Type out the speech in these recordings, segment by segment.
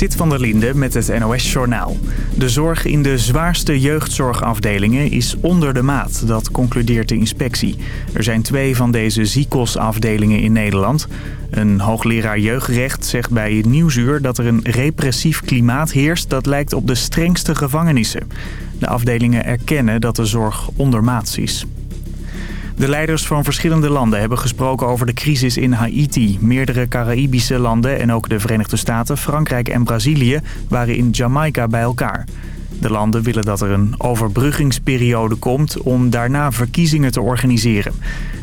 Zit van der Linde met het NOS-journaal. De zorg in de zwaarste jeugdzorgafdelingen is onder de maat. Dat concludeert de inspectie. Er zijn twee van deze zieKOS-afdelingen in Nederland. Een hoogleraar jeugdrecht zegt bij het Nieuwsuur dat er een repressief klimaat heerst... dat lijkt op de strengste gevangenissen. De afdelingen erkennen dat de zorg ondermaats is. De leiders van verschillende landen hebben gesproken over de crisis in Haiti. Meerdere Caraïbische landen en ook de Verenigde Staten, Frankrijk en Brazilië waren in Jamaica bij elkaar. De landen willen dat er een overbruggingsperiode komt om daarna verkiezingen te organiseren.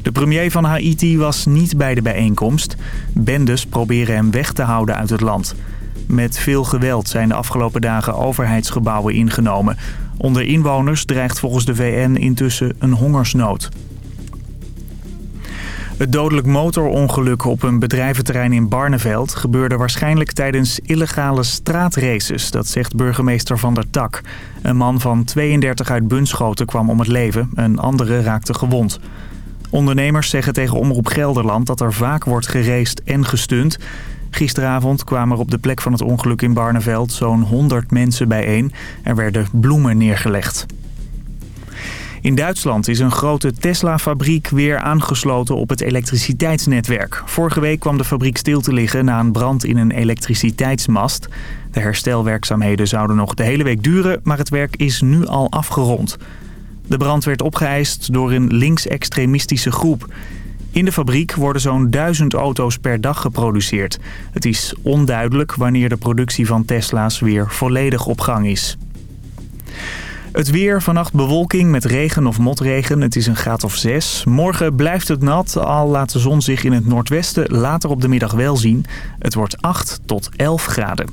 De premier van Haiti was niet bij de bijeenkomst. Bendes proberen hem weg te houden uit het land. Met veel geweld zijn de afgelopen dagen overheidsgebouwen ingenomen. Onder inwoners dreigt volgens de VN intussen een hongersnood. Het dodelijk motorongeluk op een bedrijventerrein in Barneveld gebeurde waarschijnlijk tijdens illegale straatraces, dat zegt burgemeester Van der Tak. Een man van 32 uit Bunschoten kwam om het leven, een andere raakte gewond. Ondernemers zeggen tegen Omroep Gelderland dat er vaak wordt gereest en gestunt. Gisteravond kwamen er op de plek van het ongeluk in Barneveld zo'n 100 mensen bijeen. Er werden bloemen neergelegd. In Duitsland is een grote Tesla-fabriek weer aangesloten op het elektriciteitsnetwerk. Vorige week kwam de fabriek stil te liggen na een brand in een elektriciteitsmast. De herstelwerkzaamheden zouden nog de hele week duren, maar het werk is nu al afgerond. De brand werd opgeëist door een linksextremistische groep. In de fabriek worden zo'n duizend auto's per dag geproduceerd. Het is onduidelijk wanneer de productie van Tesla's weer volledig op gang is. Het weer, vannacht bewolking met regen of motregen. Het is een graad of 6. Morgen blijft het nat, al laat de zon zich in het noordwesten later op de middag wel zien. Het wordt 8 tot 11 graden.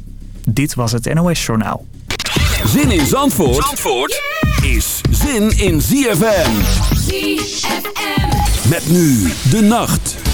Dit was het NOS Journaal. Zin in Zandvoort, Zandvoort is zin in ZFM. ZFM. Met nu de nacht.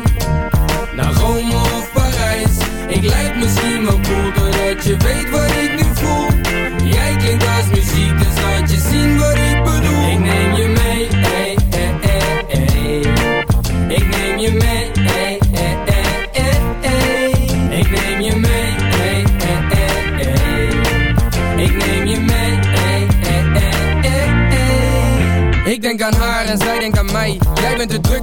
misschien wel cool Doordat je weet wat ik nu voel. Jij klinkt als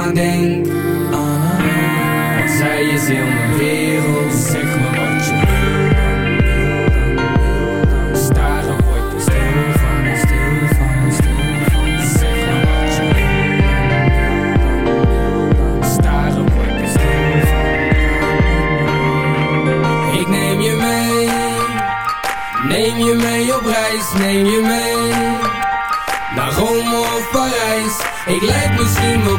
maar denk. Ah, want zij is heel mijn wereld. Zeg maar wat je wil. Neem je mee op reis, neem je mee Naar Rome of Parijs Ik lijk misschien wel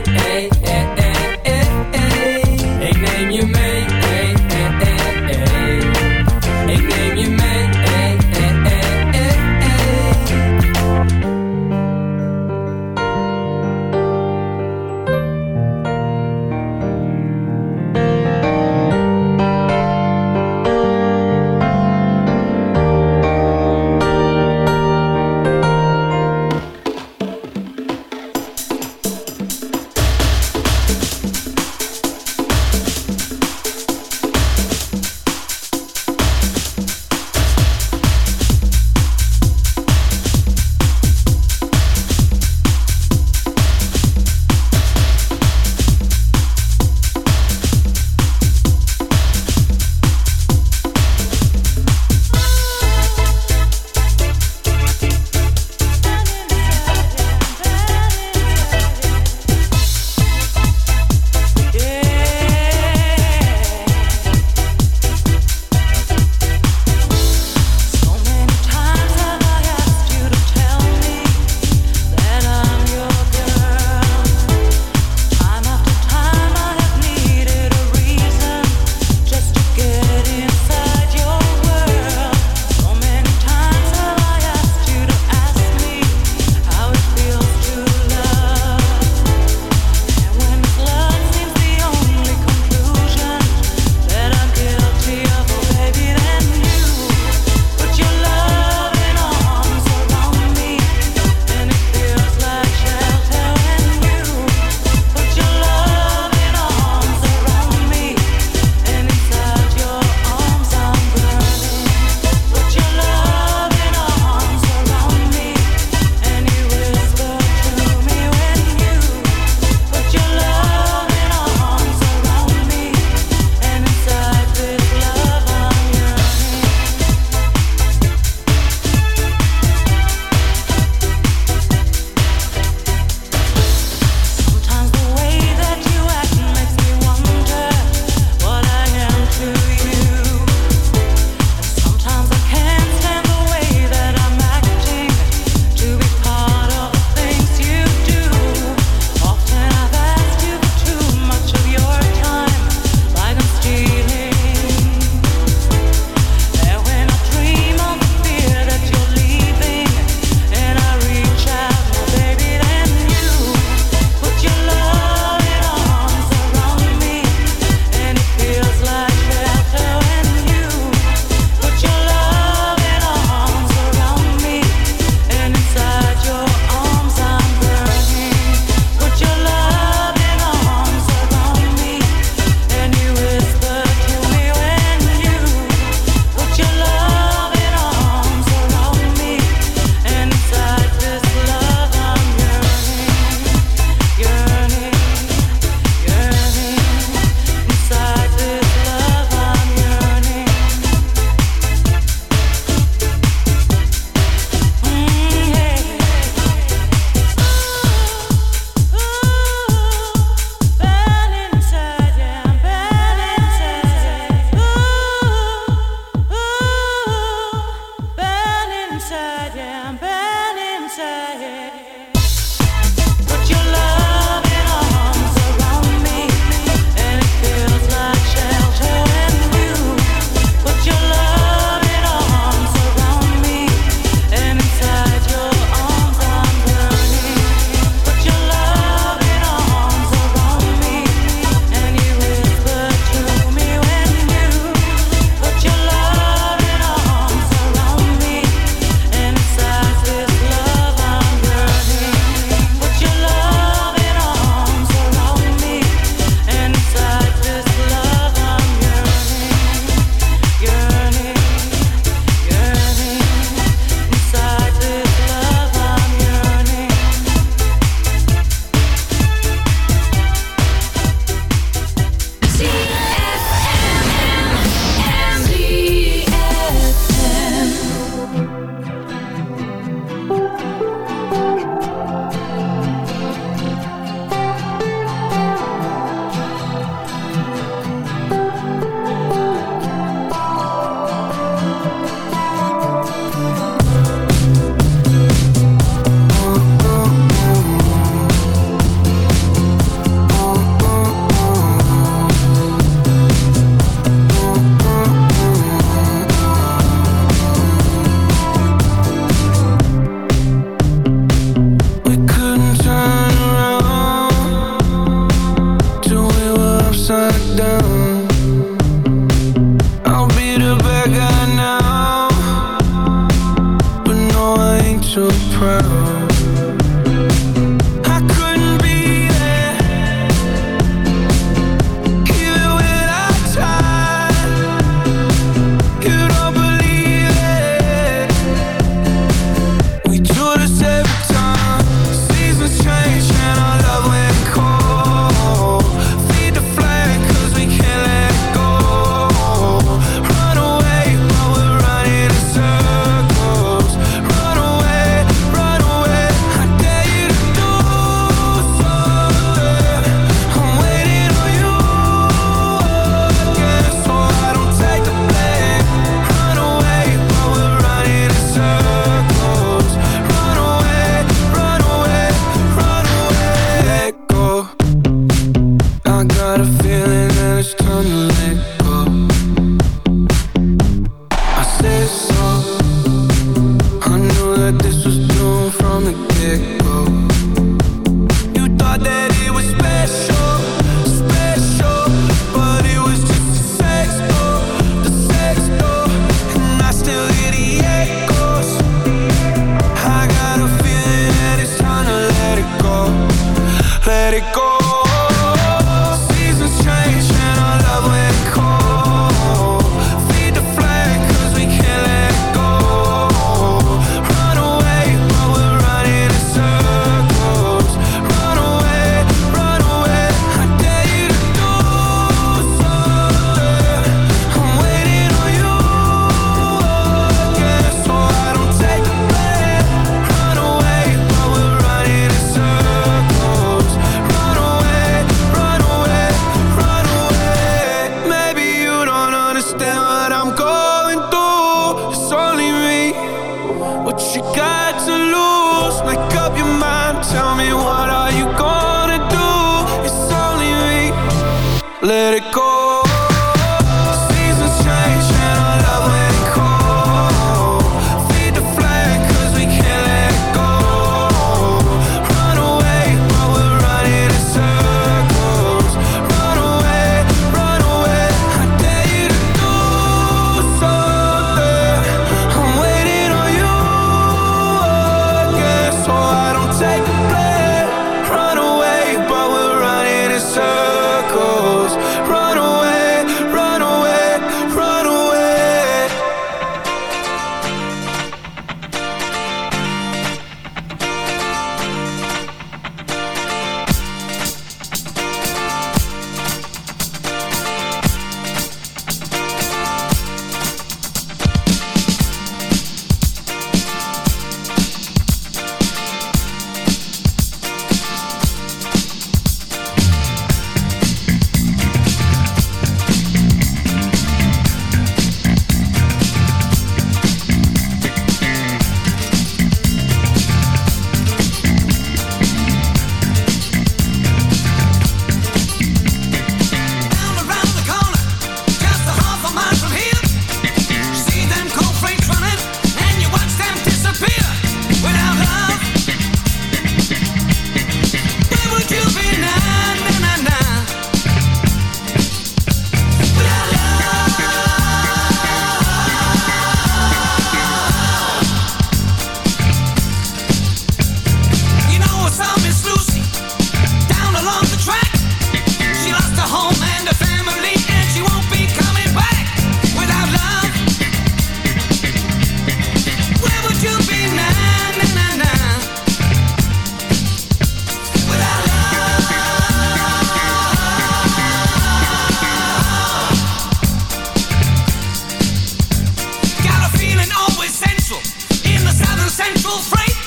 central freight.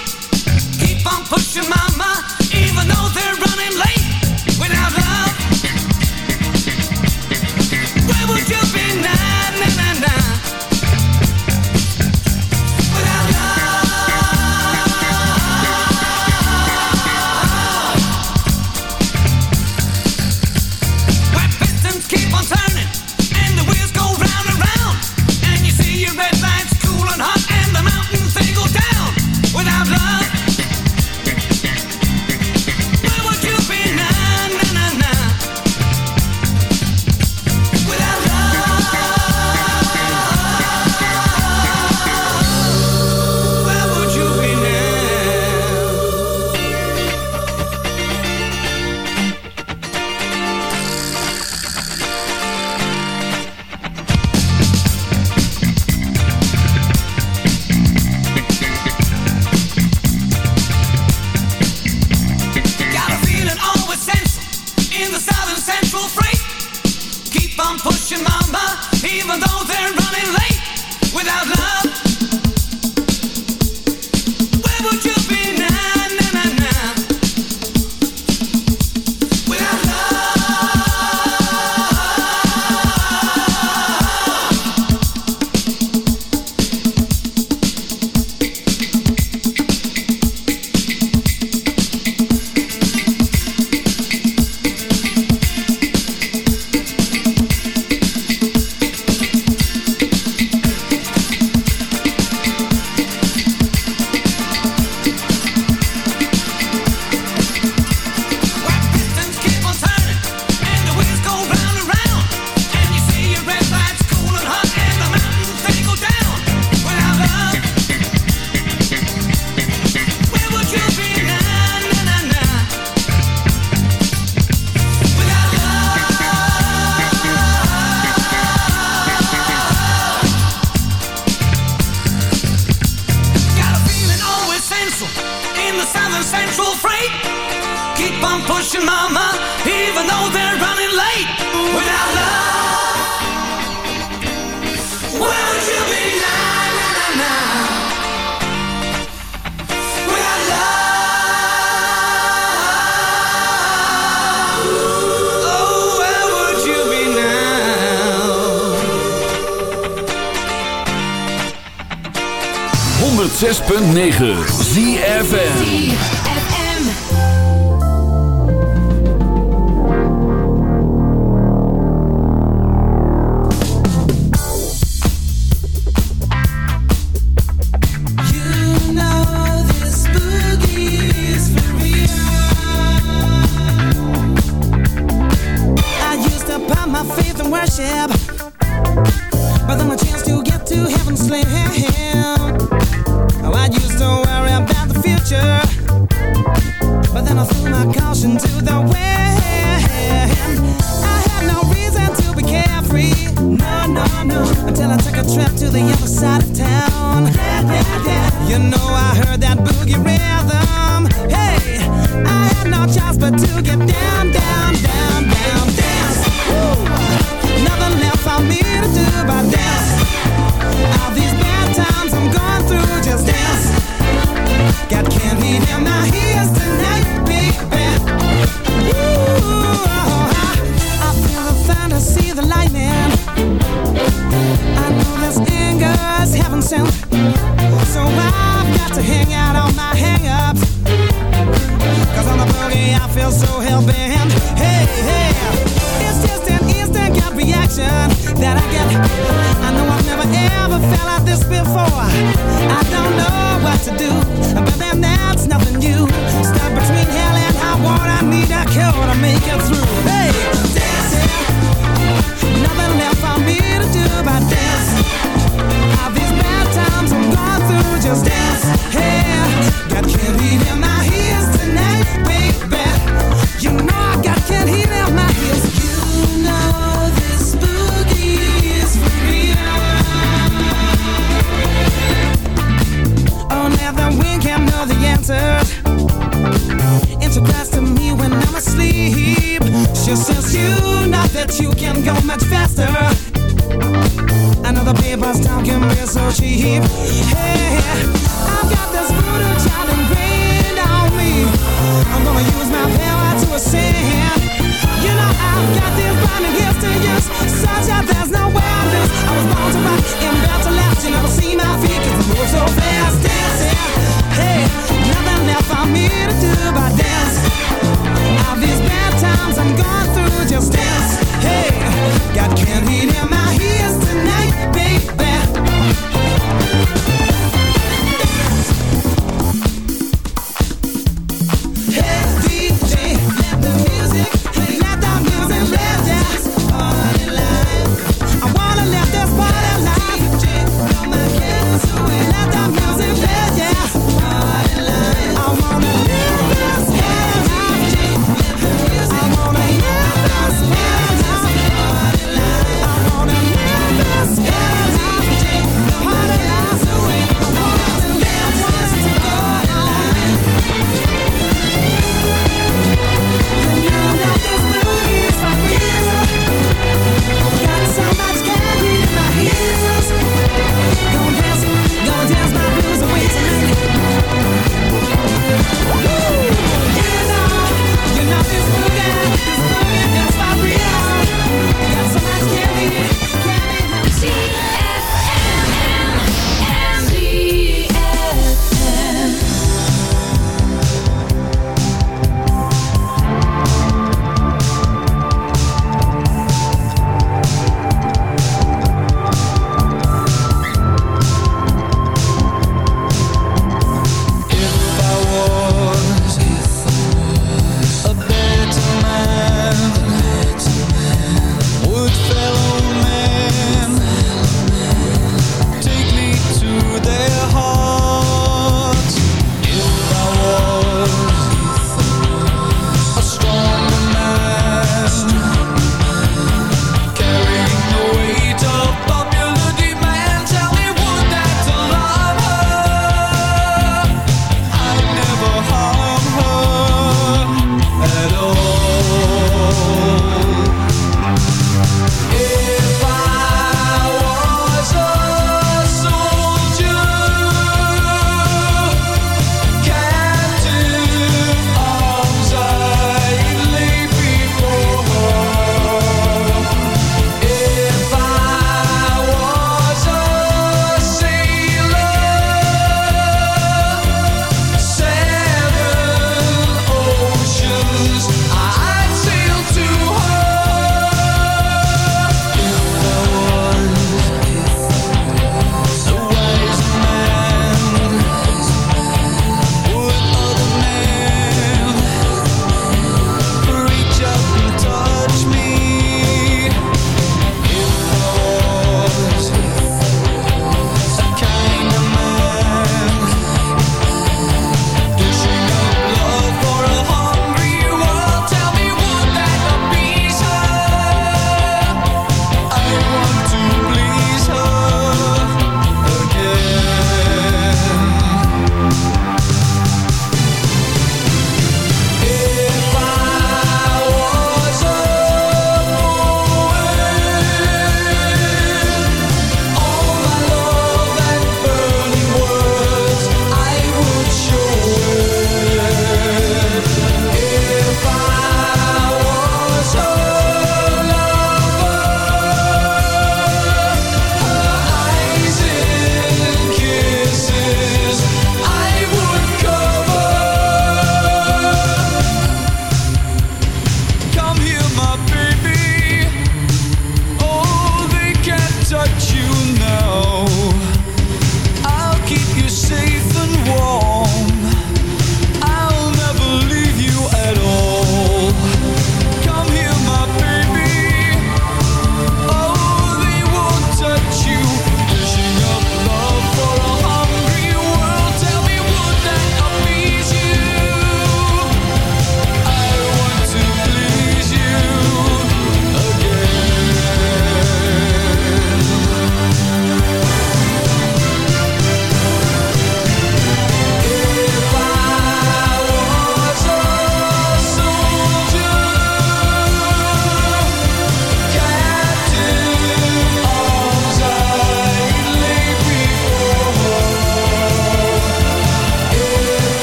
Keep on pushing, mama, even though they're running late. Without